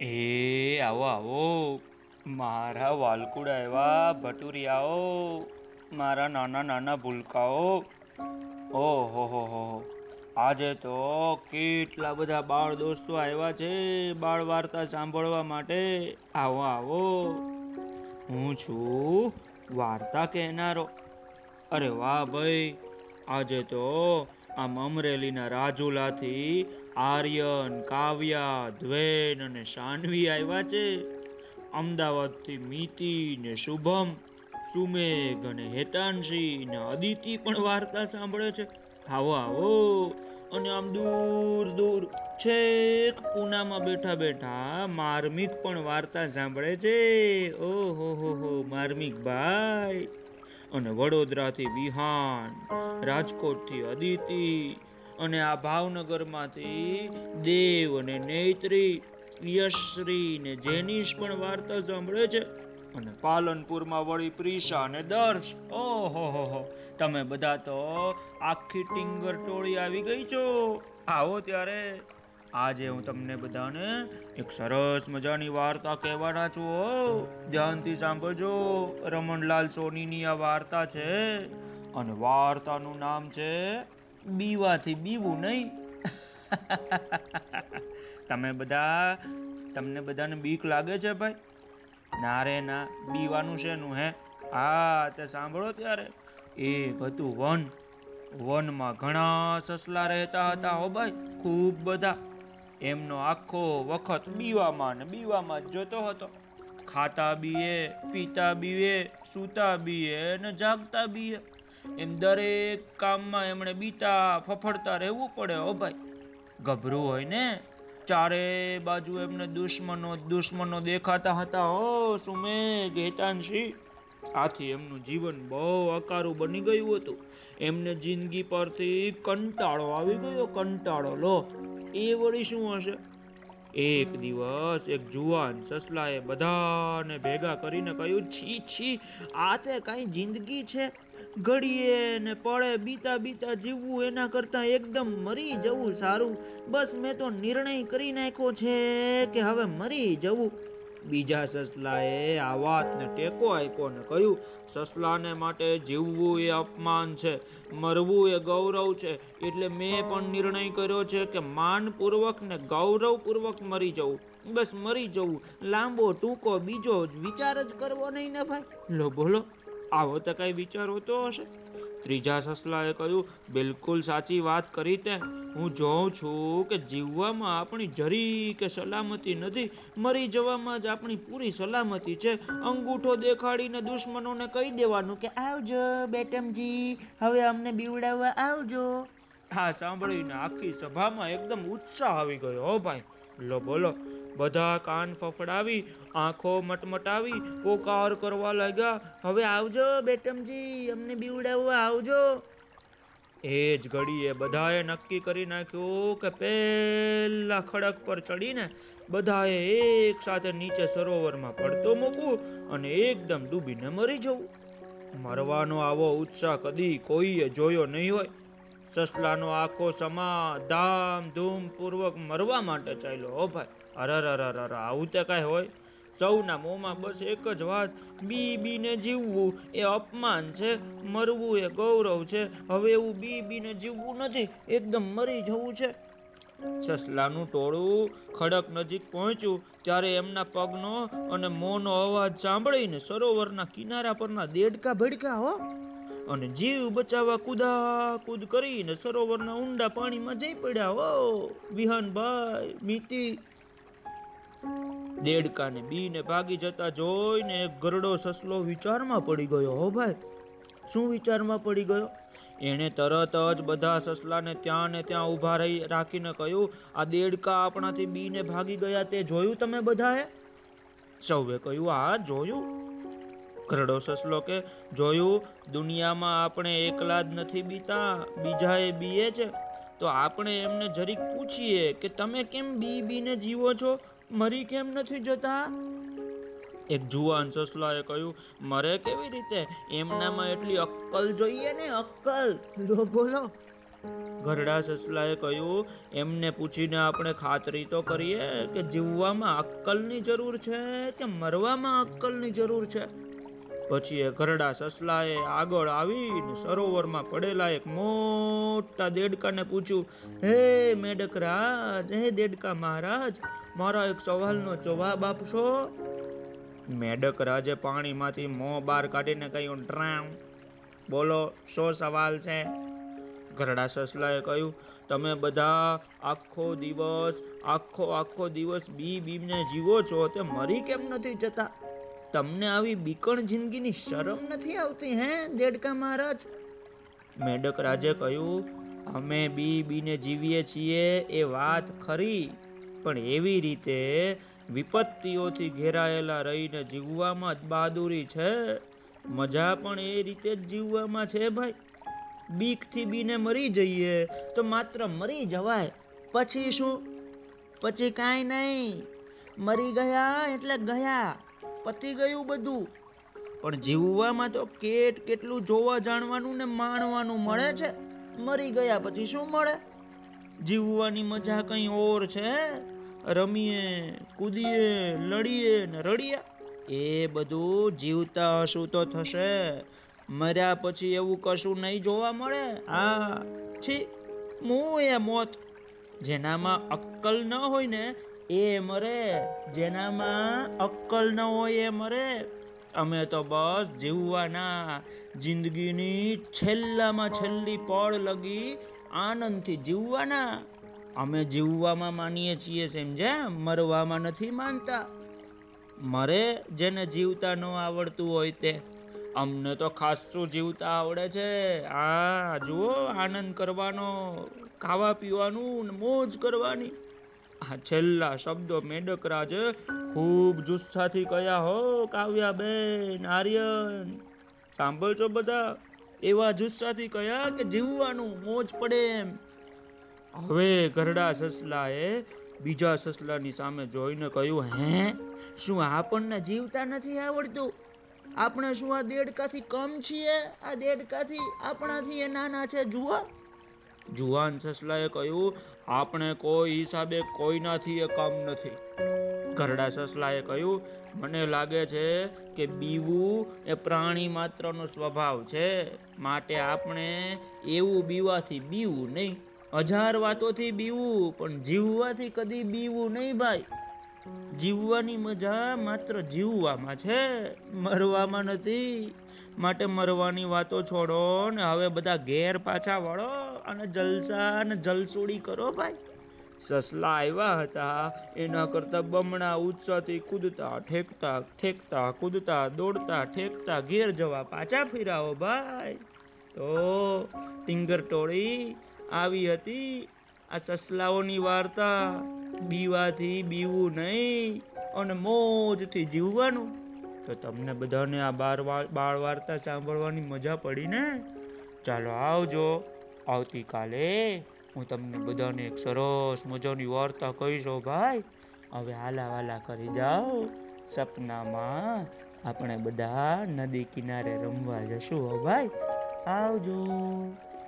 એ, આવો આવો. મારા વાલકુડા એવા ભટુરિયાઓ, મારા નાના નાના ભૂલકાઓ. ઓહો હો હો. આજે તો કેટલા બધા બાળ દોસ્તો આવ્યા છે બાળ વાર્તા સાંભળવા માટે. આવો આવો. હું છું વાર્તા કહેનારો. અરે વાહ ભાઈ, આજે તો આમ અમરેલીના રાજુલાથી આર્યન, કાવ્યા, દ્વેન અને શાનવી આવ્યા છે. અમદાવાદથી મિતિ ને શુભમ, સુમેઘ અને હેતાંશી ને અદિતિ પણ વાર્તા સાંભળે છે. આવો આવો. અને આમ દૂર દૂર, છેક પૂનામાં બેઠા બેઠા માર્મિક પણ વાર્તા સાંભળે છે. ઓહો, હો હો, માર્મિક ભાઈ. અને વડોદરાથી વિહાન રાજકોટથી અદિતિ અને આ ભાવનગરમાંથી દેવ અને નેત્રી યશ્રી ને જેનીશ પણ વાર્તા સાંભળે છે અને પાલનપુરમાં વળી પ્રિશા અને દર્શ. ઓહો, હો તમે બધા તો આખી ટિંગર ટોળી આવી ગઈ છો. આવો ત્યારે. આજે હું તમને બધાને એક સરસ મજાની વાર્તા કહેવાના છું ધ્યાનથી સાંભળજો. રમણલાલ સોનીની આ વાર્તા છે અને વાર્તાનું નામ છે બીવાથી બીવું નહીં. તમે બધા, તમને બધાને બીક લાગે છે ભાઈ? ના રે, ના, બીવાનું શેનું હે? હા, તે સાંભળો ત્યારે. એક હતું વન. વનમાં ઘણા સસલા રહેતા હતા હો ભાઈ, ખૂબ બધા. એમનો આખો વખત બીવામાં ને બીવામાં જ જોતો હતો. ખાતા બીએ, પીતા બીએ, સૂતા બીએ ને જાગતા બીએ. એમ દરેક કામમાં એમણે બીતા ફફડતા રહેવું પડે ઓ ભાઈ. ગભરું હોય ને? ચારે બાજુ એમને દુશ્મનો દુશ્મનો દેખાતા હતા ઓ સુમે હેતાંશી. આથી એમનું જીવન બહુ અકારું બની ગયું હતું. એમને જિંદગી પરથી કંટાળો આવી ગયો, કંટાળો. લો, એ વળી શું હશે? એક દિવસ એક જુવાન સસલાએ બધાને ભેગા કરીને કહ્યું, છી છી, આ તે કઈ જિંદગી છે? ઘડીએ ને પળે બીતા બીતા જીવવું એના કરતાં એકદમ મરી જવું સારું. બસ મેં તો નિર્ણય કરી નાખ્યો છે કે હવે મરી જવું. બીજા સસલાએ આ વાતને ટેકો આપ્યો ને કહ્યું, સસલાને માટે જીવવું એ અપમાન છે, મરવું એ ગૌરવ છે. એટલે મેં પણ નિર્ણય કર્યો છે કે માનપૂર્વક ને ગૌરવપૂર્વક મરી જવું. બસ મરી જવું. લાંબો ટૂંકો બીજો વિચાર જ કરવો નહીં ને ભાઈ. લો બોલો. આવો તો કઈ વિચાર હોતો હશે. ત્રીજા સસલાએ કહ્યું, બિલકુલ સાચી વાત કરી તે. હું જોઉં છું કે જીવવામાં આપણી જરી સલામતી નથી. મરી જવામાં જ આપણી પૂરી સલામતી છે. અંગૂઠો દેખાડીને દુશ્મનોને કહી દેવાનું કે, આવજો બેટમજી, હવે અમને બીવડાવવા આવજો. હા, સાંભળીને આખી સભામાં એકદમ ઉત્સાહ આવી ગયો હો ભાઈ. લો, બોલો. બધા કાન ફફડાવી, આંખો મટમટાવી, પોકાર કરવા લાગ્યા. હવે આવજો બેટમજી, અમને બીવડાવવા આવજો. એ જ ઘડીએ બધાએ નક્કી કરી નાખ્યું કે પહેલા ખડક પર ચડીને બધાએ એક સાથે નીચે સરોવરમાં પડતો મૂકવું અને એકદમ ડૂબીને મરી જવું. મરવાનો આવો ઉત્સાહ કદી કોઈએ જોયો નહીં હોય. સસલાનો આખો સમા ધામધૂમ પૂર્વક મરવા માટે ચાલ્યો ભાઈ અરર આવું તે કાંઈ હોય. સૌના મોંમાં બસ એક જ વાત. બી, બીને જીવવું એ અપમાન છે. મરવું એ ગૌરવ છે. હવે એવું બી, બીને જીવવું નથી. એકદમ મરી જવું છે. સસલાનું ટોળું ખડક નજીક પહોંચ્યું. ત્યારે એમના પગનો અને મોંનો અવાજ સાંભળીને સરોવરના કિનારા પરના દેડકા ભડકા હો. અને જીવ બચાવવા કુદા કૂદ કરીને સરોવરના ઊંડા પાણીમાં જઈ પડ્યા, હો. વિહાનભાઈ, મિતિ દેડકાને બીને ભાગી જતા જોઈને એક ગરડો સસલો વિચારમાં પડી ગયો, હો ભાઈ. શું વિચારમાં પડી ગયો? એણે તરત જ બધા સસલાને ત્યાં ને ત્યાં ઊભા રહી રાખીને કહ્યું, આ દેડકા આપણાથી બીને ભાગી ગયા તે જોયું તમે બધાએ? સૌએ કહ્યું આ જોયું. ઘરડો સસલો કે, જોયું, દુનિયામાં આપણે એકલા જ નથી બીતા, બીજાએ બીએ છે. તો આપણે એમને જરીક પૂછીએ કે તમે કેમ બી બીને જીવો છો? મરી કેમ નથી જતા? એક જુવાન સસલાએ કહ્યું મરે કેવી રીતે? એમનામાં એટલી અક્કલ જોઈએ ને અક્કલ. લો બોલો. ઘરડા સસલાએ કહ્યું એમને પૂછીને આપણે ખાતરી તો કરીએ કે જીવવામાં અક્કલની જરૂર છે કે મરવામાં અક્કલની જરૂર છે. પછી એ ઘરડા સસલાએ આગળ આવીને સરોવરમાં પડેલા એક મોટા દેડકાને પૂછ્યું, હે મેડક રાજ હે દેડકા મહારાજ, મારા એક સવાલનો જવાબ આપશો? મેડક રાજે પાણીમાંથી મોં બહાર કાઢીને કહ્યું ડ્રામ બોલો, શો સવાલ છે? ઘરડા સસલાએ કહ્યું, તમે બધા આખો દિવસ, આખો આખો દિવસ બી બીમને જીવો છો, તે મરી કેમ નથી જતા? તમને આવી બીકણ જિંદગીની શરમ નથી આવતી, હે, દેડકા મહારાજ? મેડક રાજે કહ્યું, અમે બી બીને જીવીએ છીએ એ વાત ખરી, પણ એવી રીતે વિપત્તિઓથી ઘેરાયેલા રહીને જીવવામાં જ બહાદુરી છે. મજા પણ એ રીતે જ જીવવામાં છે ભાઈ. બીકથી બીને મરી જઈએ તો માત્ર મરી જવાય, પછી શું? પછી કાંઈ નહીં. મરી ગયા એટલે ગયા. પતી ગયું બધું. પણ જીવવામાં તો કેટ કેટલું જોવા જાણવાનું ને માણવાનું મળે છે? મરી ગયા પછી શું મળે? જીવવાની મજા કંઈ ઓર છે? રમીએ કૂદીએ લડીએ ને રડીએ? એ બધું જીવતા હશું તો થશે. મર્યા પછી એવું કશું નહીં જોવા મળે? હા. છી હું એ મોત. જેનામાં અક્કલ ન હોય ને એ મરે, જેનામાં અક્કલ ન હોય એ મરે. અમે તો બસ જીવવાના. જિંદગીની છેલ્લામાં છેલ્લી પળ લગી આનંદથી જીવવાના. અમે જીવવામાં માનીએ છીએ સમજે મરવામાં નથી માનતા. મરે જેને જીવતા ન આવડતું હોય તે. અમને તો ખાસું જીવતા આવડે છે? આ જુઓ, આનંદ કરવાનો, ખાવા પીવાનું મોજ કરવાની. આ છેલ્લા શબ્દો મેડકરાજે ખૂબ જુસ્સાથી કયા હો, કાવ્યાબેન, આર્યન. સાંભળજો બધા, એવા જુસ્સાથી કયા કે જીવવાનું મોજ પડે એમ. હવે ઘરડા સસલાએ બીજા સસલાની સામે જોઈને કહ્યું, હે, શું આપણને જીવતા નથી આવડતું? આપણે શું આ દેડકાથી કમ છીએ? આ દેડકાથી આપણાથી એ નાના છે? જુઓ. જુવાન સસલાએ કહ્યું, આપણે કોઈ હિસાબે કોઈનાથી એ કામ નથી. ઘરડા સસલાએ કહ્યું, મને લાગે છે કે બીવું એ પ્રાણી માત્રનો સ્વભાવ છે. માટે આપણે એવું બીવાથી બીવું નહીં. હજાર વાતોથી બીવું, પણ જીવવાથી કદી બીવું નહીં ભાઈ. જીવવાની મજા માત્ર જીવવામાં છે, મરવામાં નથી. માટે મરવાની વાતો છોડો ને હવે બધા ઘેર પાછા વળો. અને જલસા અને જલસોડી કરો ભાઈ. સસલા આવ્યા હતા. એના કરતા બમણા ઉત્સાહથી કૂદતા, ઠેકતા ઠેકતા, કૂદતા, દોડતા, ઠેકતા, ઘેર જવા પાછા ફિરાવો ભાઈ. તો ટિંગર ટોળી આવી હતી. આ સસલાઓની વાર્તા બીવાથી બીવું નહીં અને મોજથી જીવવાનું. તો તમને બધાને આ બાર બાળ વાર્તા સાંભળવાની મજા પડી ને? ચાલો આવજો. આવતીકાલે હું તમને બધાને એક સરસ મજાની વાર્તા કહીશો ભાઈ. હવે હાલા હાલા કરી જાઓ. સપનામાં આપણે બધા નદી કિનારે રમવા જશું હો ભાઈ. આવજો.